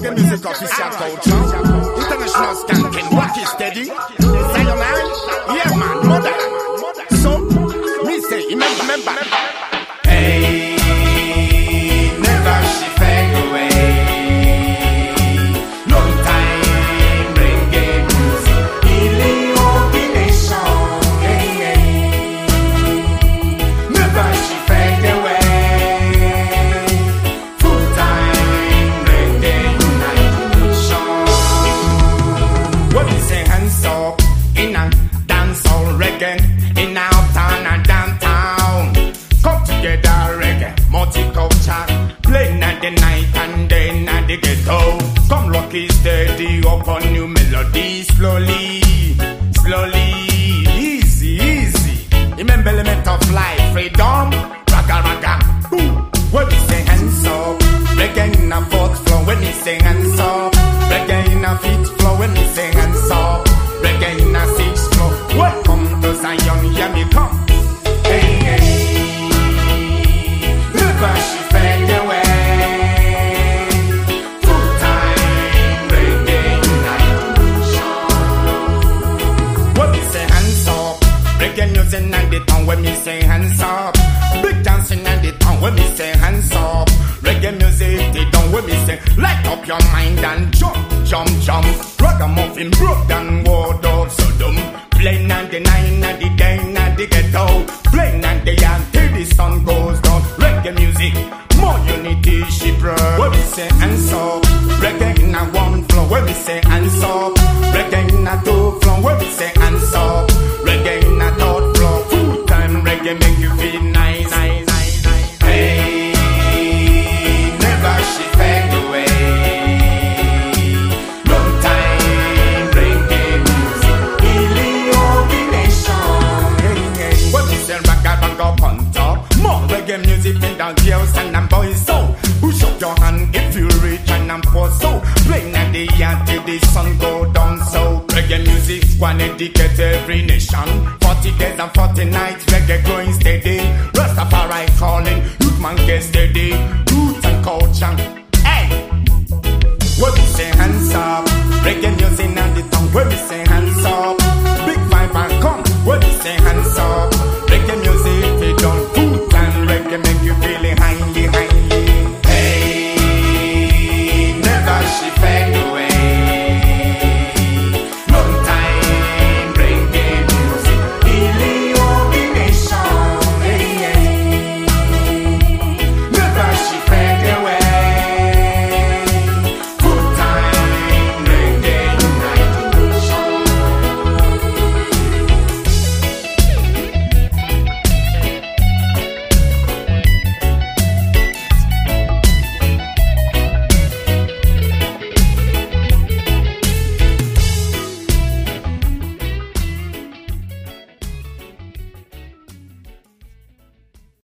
reggae music official culture. International skanking, rock is steady. Sayonara, yeah man, mother. So, me say, remember, remember. At the. Come it steady up on new melody slowly, slowly, easy, easy. Remember element of life, freedom, raga raga. Ooh. When we say hands up, reggae in a fourth floor. When we say hands up, reggae in a fifth floor. When we say hands up, reggae in a sixth floor. Welcome to Zion, yeah me come. And the town. When we say hands up, big dancing and the town. When we say hands up, reggae music they down. When we say light up your mind and jump, jump, jump. Ragamuffin broke down ward of Sodom. Playing and the nine and the day and the ghetto. Playing and the the sun goes down. Reggae music, more unity she brought. When we say hands up, reggae in a one flow. When we say hands up, reggae in a two flow. When we say and I'm. So playing at the yard till the sun go down. So reggae music one educate every nation. Forty days and forty nights, reggae growing steady. Rastafari calling, youth man get steady. And